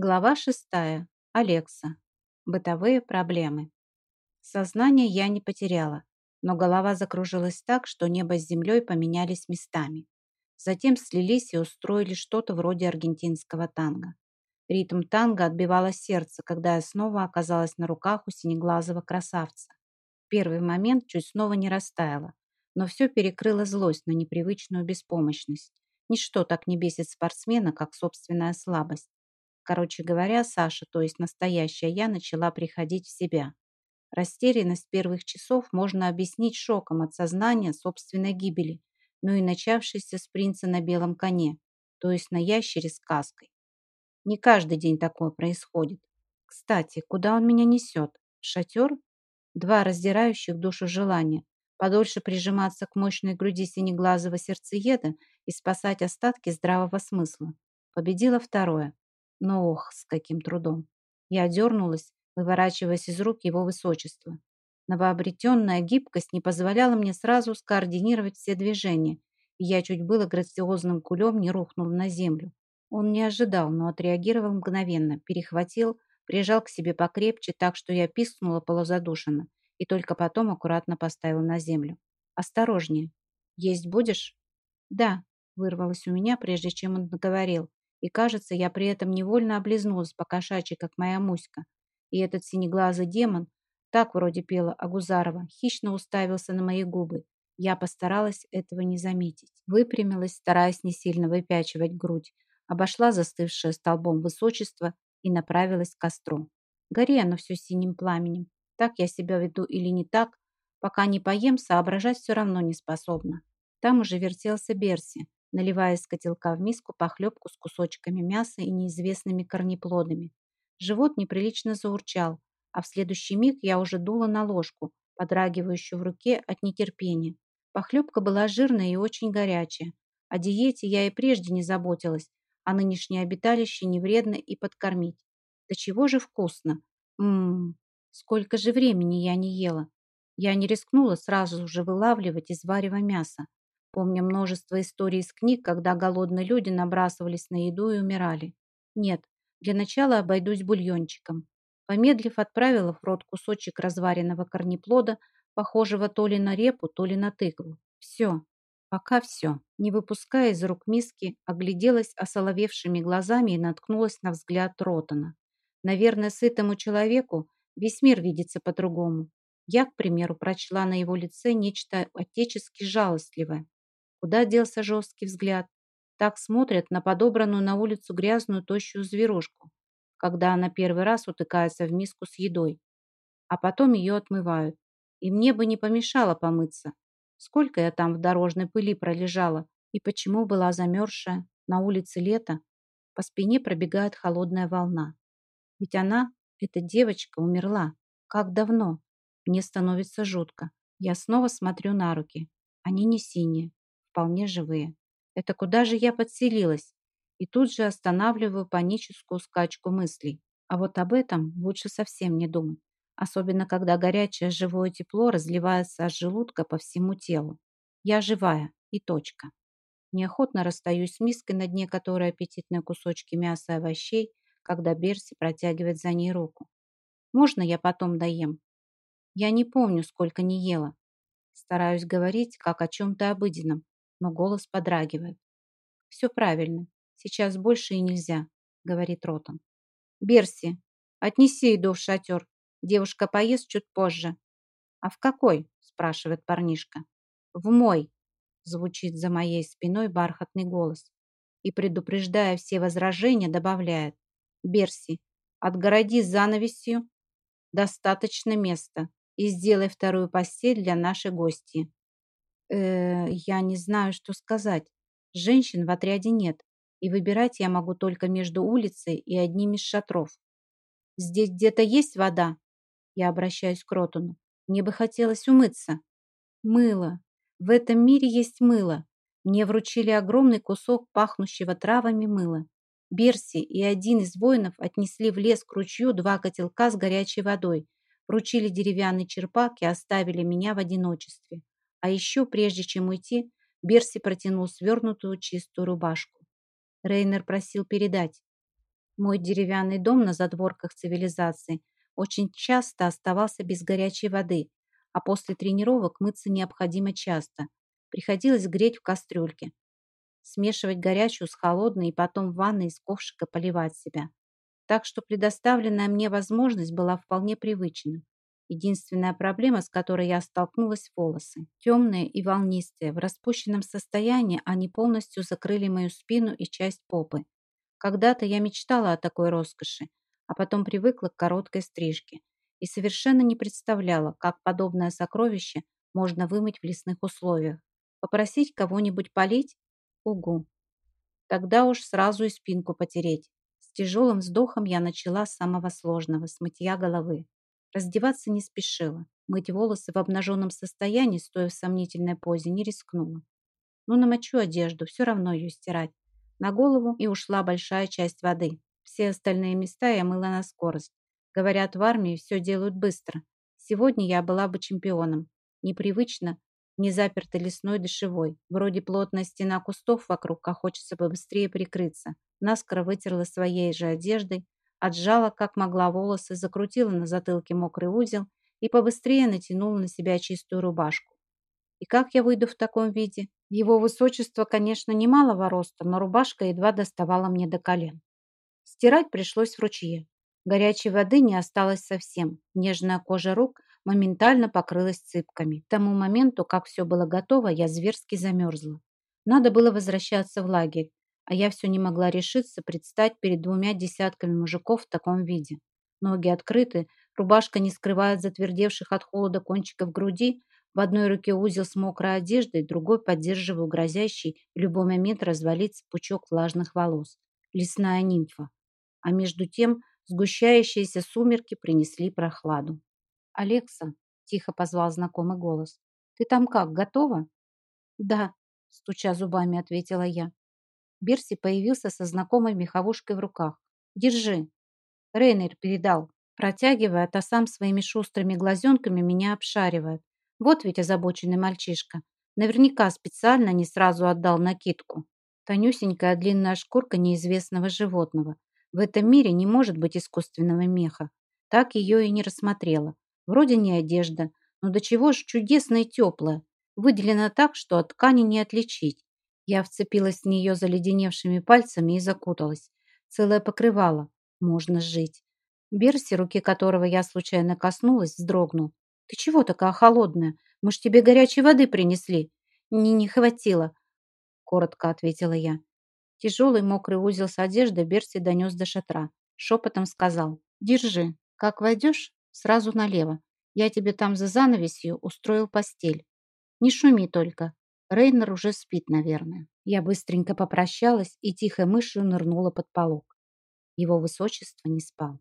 Глава шестая. Алекса. Бытовые проблемы. Сознание я не потеряла, но голова закружилась так, что небо с землей поменялись местами. Затем слились и устроили что-то вроде аргентинского танго. Ритм танго отбивало сердце, когда я снова оказалась на руках у синеглазого красавца. В первый момент чуть снова не растаяла, но все перекрыло злость на непривычную беспомощность. Ничто так не бесит спортсмена, как собственная слабость. Короче говоря, Саша, то есть настоящая я, начала приходить в себя. Растерянность первых часов можно объяснить шоком от сознания собственной гибели, но и начавшейся с принца на белом коне, то есть на ящере с каской. Не каждый день такое происходит. Кстати, куда он меня несет? В шатер? Два раздирающих душу желания. Подольше прижиматься к мощной груди синеглазого сердцееда и спасать остатки здравого смысла. Победило второе. Но ох, с каким трудом. Я дернулась, выворачиваясь из рук его высочества. Новообретенная гибкость не позволяла мне сразу скоординировать все движения, и я чуть было грациозным кулем не рухнул на землю. Он не ожидал, но отреагировал мгновенно, перехватил, прижал к себе покрепче, так что я пискнула полузадушенно, и только потом аккуратно поставил на землю. «Осторожнее. Есть будешь?» «Да», — вырвалось у меня, прежде чем он договорил. И, кажется, я при этом невольно облизнулась по-кошачьи, как моя муська. И этот синеглазый демон, так вроде пела Агузарова, хищно уставился на мои губы. Я постаралась этого не заметить. Выпрямилась, стараясь не сильно выпячивать грудь, обошла застывшее столбом высочество и направилась к костру. Гори оно все синим пламенем. Так я себя веду или не так, пока не поем, соображать все равно не способна. Там уже вертелся Берси, наливая из котелка в миску похлебку с кусочками мяса и неизвестными корнеплодами. Живот неприлично заурчал, а в следующий миг я уже дула на ложку, подрагивающую в руке от нетерпения. Похлебка была жирная и очень горячая. О диете я и прежде не заботилась, а нынешнее обиталище не вредно и подкормить. Да чего же вкусно! Ммм, сколько же времени я не ела. Я не рискнула сразу же вылавливать из варева мяса. Помню множество историй из книг, когда голодные люди набрасывались на еду и умирали. Нет, для начала обойдусь бульончиком. Помедлив, отправила в рот кусочек разваренного корнеплода, похожего то ли на репу, то ли на тыкву. Все. Пока все. Не выпуская из рук миски, огляделась осоловевшими глазами и наткнулась на взгляд Ротана. Наверное, сытому человеку весь мир видится по-другому. Я, к примеру, прочла на его лице нечто отечески жалостливое. Куда делся жесткий взгляд? Так смотрят на подобранную на улицу грязную тощую зверушку, когда она первый раз утыкается в миску с едой. А потом ее отмывают. И мне бы не помешало помыться. Сколько я там в дорожной пыли пролежала, и почему была замерзшая, на улице лето, по спине пробегает холодная волна. Ведь она, эта девочка, умерла. Как давно? Мне становится жутко. Я снова смотрю на руки. Они не синие, вполне живые. Это куда же я подселилась? И тут же останавливаю паническую скачку мыслей. А вот об этом лучше совсем не думать. Особенно, когда горячее живое тепло разливается от желудка по всему телу. Я живая. И точка. Неохотно расстаюсь с миской, на дне которой аппетитные кусочки мяса и овощей, когда Берси протягивает за ней руку. Можно я потом доем? Я не помню, сколько не ела. Стараюсь говорить, как о чем-то обыденном, но голос подрагивает. «Все правильно. Сейчас больше и нельзя», — говорит Ротан. «Берси, отнеси еду в шатер. Девушка поест чуть позже». «А в какой?» — спрашивает парнишка. «В мой», — звучит за моей спиной бархатный голос. И, предупреждая все возражения, добавляет. «Берси, отгороди занавесью. Достаточно места. И сделай вторую постель для нашей гости. Э, я не знаю, что сказать. Женщин в отряде нет, и выбирать я могу только между улицей и одним из шатров. Здесь где-то есть вода? Я обращаюсь к Ротану. Мне бы хотелось умыться. Мыло. В этом мире есть мыло. Мне вручили огромный кусок пахнущего травами мыла. Берси и один из воинов отнесли в лес к ручью два котелка с горячей водой, вручили деревянный черпак и оставили меня в одиночестве. А еще, прежде чем уйти, Берси протянул свернутую чистую рубашку. Рейнер просил передать. Мой деревянный дом на задворках цивилизации очень часто оставался без горячей воды, а после тренировок мыться необходимо часто. Приходилось греть в кастрюльке, смешивать горячую с холодной и потом в ванной из ковшика поливать себя. Так что предоставленная мне возможность была вполне привычна. Единственная проблема, с которой я столкнулась – волосы. Темные и волнистые. В распущенном состоянии они полностью закрыли мою спину и часть попы. Когда-то я мечтала о такой роскоши, а потом привыкла к короткой стрижке и совершенно не представляла, как подобное сокровище можно вымыть в лесных условиях. Попросить кого-нибудь полить? Угу. Тогда уж сразу и спинку потереть. С тяжелым вздохом я начала с самого сложного, с мытья головы. Раздеваться не спешила. Мыть волосы в обнаженном состоянии, стоя в сомнительной позе, не рискнула. Ну, намочу одежду, все равно ее стирать. На голову и ушла большая часть воды. Все остальные места я мыла на скорость. Говорят, в армии все делают быстро. Сегодня я была бы чемпионом. Непривычно, не заперто лесной душевой. Вроде плотная стена кустов вокруг, а хочется побыстрее прикрыться. Наскоро вытерла своей же одеждой, отжала, как могла, волосы, закрутила на затылке мокрый узел и побыстрее натянула на себя чистую рубашку. И как я выйду в таком виде? Его высочество, конечно, немалого роста, но рубашка едва доставала мне до колен. Стирать пришлось в ручье. Горячей воды не осталось совсем. Нежная кожа рук моментально покрылась цыпками. К тому моменту, как все было готово, я зверски замерзла. Надо было возвращаться в лагерь, а я все не могла решиться предстать перед двумя десятками мужиков в таком виде. Ноги открыты, рубашка не скрывает затвердевших от холода кончиков груди, в одной руке узел с мокрой одеждой, другой поддерживаю грозящий в любой момент развалиться пучок влажных волос. Лесная нимфа. А между тем сгущающиеся сумерки принесли прохладу. «Алекса», – тихо позвал знакомый голос, – «ты там как, готова?» «Да», – стуча зубами, ответила я. Берси появился со знакомой меховушкой в руках. «Держи». Рейнер передал, протягивая, а сам своими шустрыми глазенками меня обшаривает. Вот ведь озабоченный мальчишка. Наверняка специально не сразу отдал накидку. Тонюсенькая длинная шкурка неизвестного животного. В этом мире не может быть искусственного меха. Так ее и не рассмотрела. Вроде не одежда, но до чего ж чудесная и теплая. Выделена так, что от ткани не отличить. Я вцепилась в нее заледеневшими пальцами и закуталась. Целое покрывало. Можно жить. Берси, руки которого я случайно коснулась, вздрогнул. «Ты чего такая холодная? Мы ж тебе горячей воды принесли». «Не, не хватило», — коротко ответила я. Тяжелый мокрый узел с одеждой Берси донес до шатра. Шепотом сказал «Держи. Как войдешь, сразу налево. Я тебе там за занавесью устроил постель. Не шуми только. Рейнер уже спит, наверное». Я быстренько попрощалась и тихой мышью нырнула под полог. Его высочество не спал.